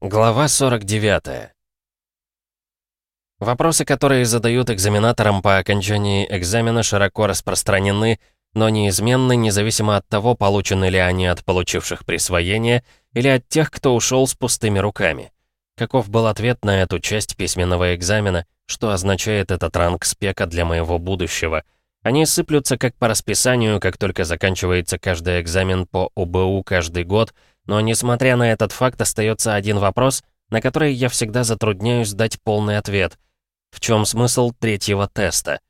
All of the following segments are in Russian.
Глава 49. Вопросы, которые задают экзаменаторам по окончании экзамена, широко распространены, но неизменны, независимо от того, получены ли они от получивших присвоение или от тех, кто ушел с пустыми руками. Каков был ответ на эту часть письменного экзамена, что означает этот ранг спека для моего будущего? Они сыплются как по расписанию, как только заканчивается каждый экзамен по УБУ каждый год — но, несмотря на этот факт, остается один вопрос, на который я всегда затрудняюсь дать полный ответ. В чем смысл третьего теста?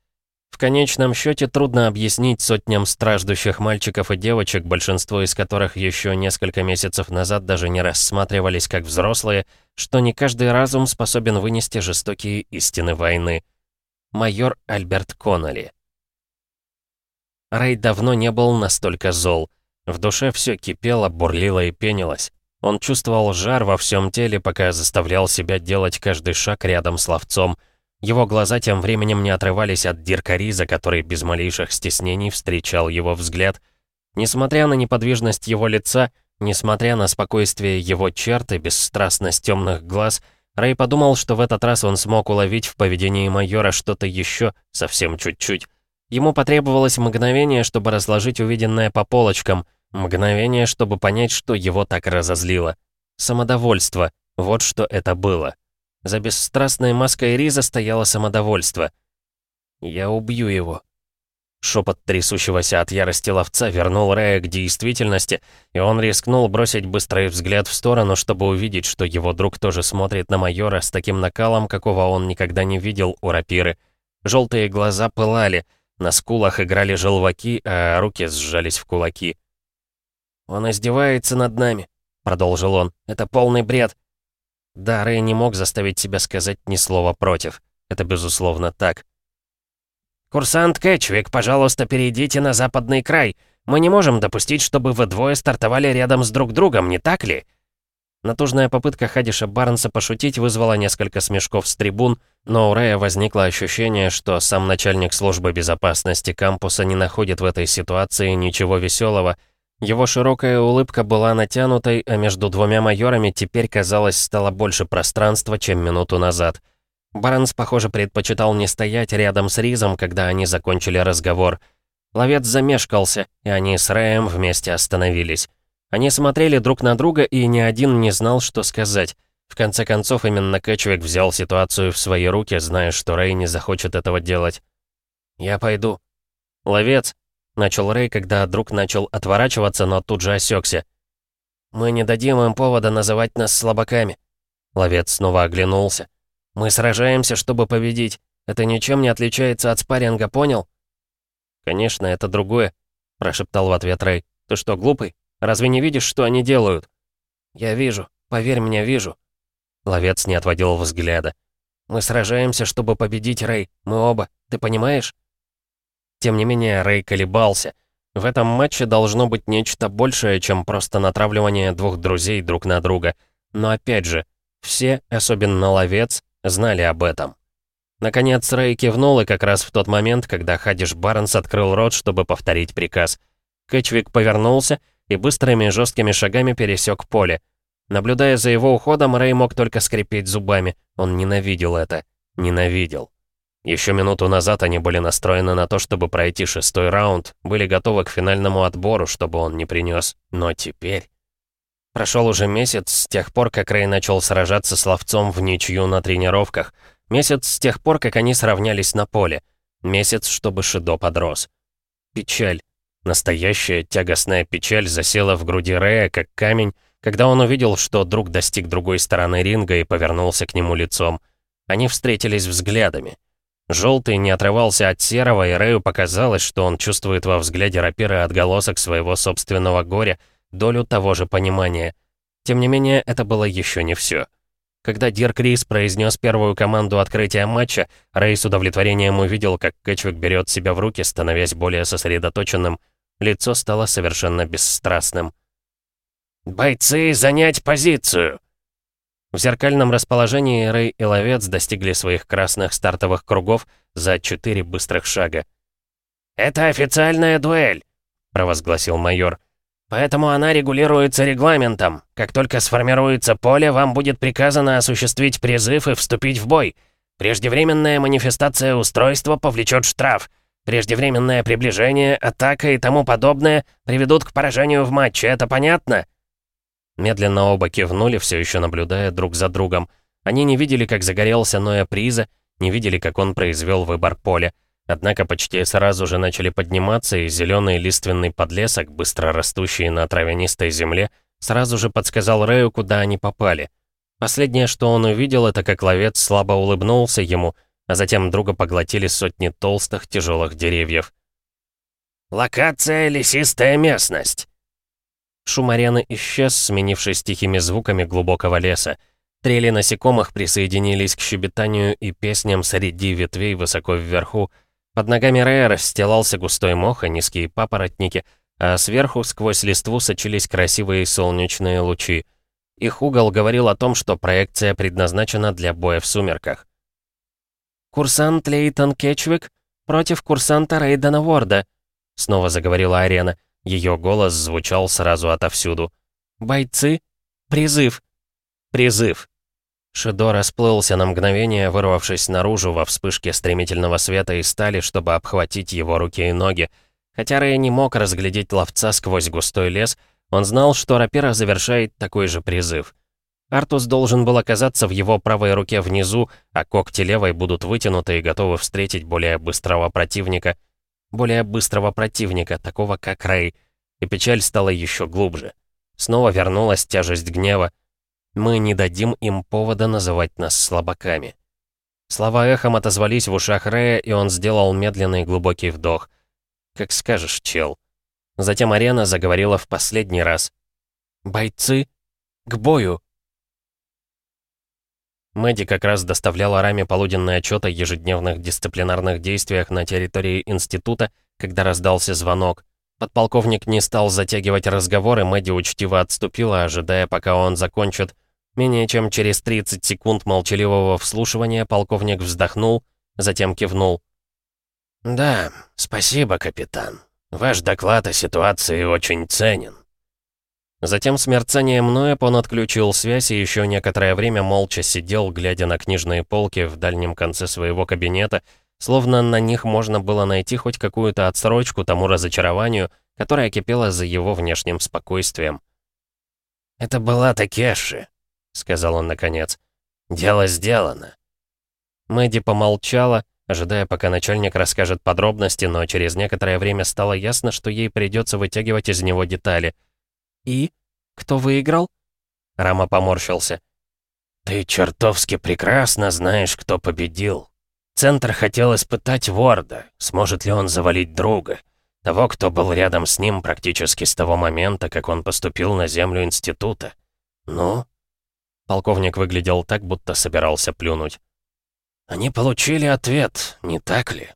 В конечном счете трудно объяснить сотням страждущих мальчиков и девочек, большинство из которых еще несколько месяцев назад даже не рассматривались как взрослые, что не каждый разум способен вынести жестокие истины войны. Майор Альберт Конноли Рэй давно не был настолько зол. В душе все кипело, бурлило и пенилось. Он чувствовал жар во всем теле, пока заставлял себя делать каждый шаг рядом с ловцом. Его глаза тем временем не отрывались от Дирка Риза, который без малейших стеснений встречал его взгляд. Несмотря на неподвижность его лица, несмотря на спокойствие его черт и бесстрастность темных глаз, Рэй подумал, что в этот раз он смог уловить в поведении майора что-то еще, совсем чуть-чуть. Ему потребовалось мгновение, чтобы разложить увиденное по полочкам, Мгновение, чтобы понять, что его так разозлило. Самодовольство. Вот что это было. За бесстрастной маской Риза стояло самодовольство. «Я убью его». Шепот трясущегося от ярости ловца вернул Рэя к действительности, и он рискнул бросить быстрый взгляд в сторону, чтобы увидеть, что его друг тоже смотрит на майора с таким накалом, какого он никогда не видел у рапиры. Желтые глаза пылали, на скулах играли желваки, а руки сжались в кулаки. «Он издевается над нами», — продолжил он. «Это полный бред». Да, Рэй не мог заставить себя сказать ни слова против. Это безусловно так. «Курсант Кэтчвик, пожалуйста, перейдите на западный край. Мы не можем допустить, чтобы вы двое стартовали рядом с друг другом, не так ли?» Натужная попытка Хадиша Барнса пошутить вызвала несколько смешков с трибун, но у Рэя возникло ощущение, что сам начальник службы безопасности кампуса не находит в этой ситуации ничего веселого, его широкая улыбка была натянутой, а между двумя майорами теперь, казалось, стало больше пространства, чем минуту назад. Барнс, похоже, предпочитал не стоять рядом с Ризом, когда они закончили разговор. Ловец замешкался, и они с Рэем вместе остановились. Они смотрели друг на друга, и ни один не знал, что сказать. В конце концов, именно Кэтчвик взял ситуацию в свои руки, зная, что Рэй не захочет этого делать. «Я пойду». «Ловец», Начал Рэй, когда друг начал отворачиваться, но тут же осекся. «Мы не дадим им повода называть нас слабаками». Ловец снова оглянулся. «Мы сражаемся, чтобы победить. Это ничем не отличается от спарринга, понял?» «Конечно, это другое», — прошептал в ответ Рэй. «Ты что, глупый? Разве не видишь, что они делают?» «Я вижу. Поверь мне, вижу». Ловец не отводил взгляда. «Мы сражаемся, чтобы победить, Рэй. Мы оба. Ты понимаешь?» Тем не менее, Рэй колебался. В этом матче должно быть нечто большее, чем просто натравливание двух друзей друг на друга. Но опять же, все, особенно ловец, знали об этом. Наконец Рэй кивнул, и как раз в тот момент, когда Хадиш Барнс открыл рот, чтобы повторить приказ. Кэтчвик повернулся и быстрыми жесткими шагами пересек поле. Наблюдая за его уходом, Рэй мог только скрипеть зубами. Он ненавидел это. Ненавидел. Еще минуту назад они были настроены на то, чтобы пройти шестой раунд, были готовы к финальному отбору, чтобы он не принес. Но теперь... Прошел уже месяц с тех пор, как Рэй начал сражаться с ловцом в ничью на тренировках. Месяц с тех пор, как они сравнялись на поле. Месяц, чтобы Шидо подрос. Печаль. Настоящая тягостная печаль засела в груди Рэя, как камень, когда он увидел, что друг достиг другой стороны ринга и повернулся к нему лицом. Они встретились взглядами. Желтый не отрывался от серого, и Рэю показалось, что он чувствует во взгляде рапира отголосок своего собственного горя, долю того же понимания. Тем не менее, это было еще не все. Когда Дирк Рис произнес первую команду открытия матча, Рэй с удовлетворением увидел, как Кэтчвик берет себя в руки, становясь более сосредоточенным. Лицо стало совершенно бесстрастным. «Бойцы, занять позицию!» В зеркальном расположении Рэй и Ловец достигли своих красных стартовых кругов за четыре быстрых шага. «Это официальная дуэль», — провозгласил майор. Поэтому она регулируется регламентом. Как только сформируется поле, вам будет приказано осуществить призыв и вступить в бой. Преждевременная манифестация устройства повлечет штраф. Преждевременное приближение, атака и тому подобное приведут к поражению в матче, это понятно?» Медленно оба кивнули, все еще наблюдая друг за другом. Они не видели, как загорелся Ноя Приза, не видели, как он произвел выбор поля. Однако почти сразу же начали подниматься, и зеленый лиственный подлесок, быстро растущий на травянистой земле, сразу же подсказал Рэю, куда они попали. Последнее, что он увидел, это как ловец слабо улыбнулся ему, а затем друга поглотили сотни толстых тяжелых деревьев. «Локация — лесистая местность!» Шум арены исчез, сменившись тихими звуками глубокого леса. Трели насекомых присоединились к щебетанию и песням среди ветвей высоко вверху. Под ногами Рэя расстилался густой мох и низкие папоротники, а сверху сквозь листву сочились красивые солнечные лучи. Их угол говорил о том, что проекция предназначена для боя в сумерках. «Курсант Лейтон Кетчвик против курсанта Рейдена Ворда», — снова заговорила арена. Ее голос звучал сразу отовсюду. «Бойцы! Призыв! Призыв!» Шидо расплылся на мгновение, вырвавшись наружу во вспышке стремительного света и стали, чтобы обхватить его руки и ноги. Хотя Рэй не мог разглядеть ловца сквозь густой лес, он знал, что рапира завершает такой же призыв. Артус должен был оказаться в его правой руке внизу, а когти левой будут вытянуты и готовы встретить более быстрого противника. Более быстрого противника, такого как Рэй. И печаль стала еще глубже. Снова вернулась тяжесть гнева, мы не дадим им повода называть нас слабаками. Слова эхом отозвались в ушах Рэя, и он сделал медленный глубокий вдох. «Как скажешь, чел». Затем арена заговорила в последний раз. «Бойцы, к бою!» Мэдди как раз доставляла Раме полуденный отчет о ежедневных дисциплинарных действиях на территории института, когда раздался звонок. Подполковник не стал затягивать разговоры, Мэдди учтиво отступила, ожидая, пока он закончит. Менее чем через 30 секунд молчаливого вслушивания полковник вздохнул, затем кивнул. «Да, спасибо, капитан. Ваш доклад о ситуации очень ценен». Затем с мерцанием Ноэп он отключил связь и еще некоторое время молча сидел, глядя на книжные полки в дальнем конце своего кабинета, словно на них можно было найти хоть какую-то отсрочку тому разочарованию, которое кипело за его внешним спокойствием. «Это была Такеши», — сказал он наконец. «Дело сделано». Мэдди помолчала, ожидая, пока начальник расскажет подробности, но через некоторое время стало ясно, что ей придется вытягивать из него детали. «И? Кто выиграл?» Рама поморщился. «Ты чертовски прекрасно знаешь, кто победил. Центр хотел испытать Ворда, сможет ли он завалить друга. Того, кто был рядом с ним практически с того момента, как он поступил на землю института. Ну, Полковник выглядел так, будто собирался плюнуть. «Они получили ответ, не так ли?»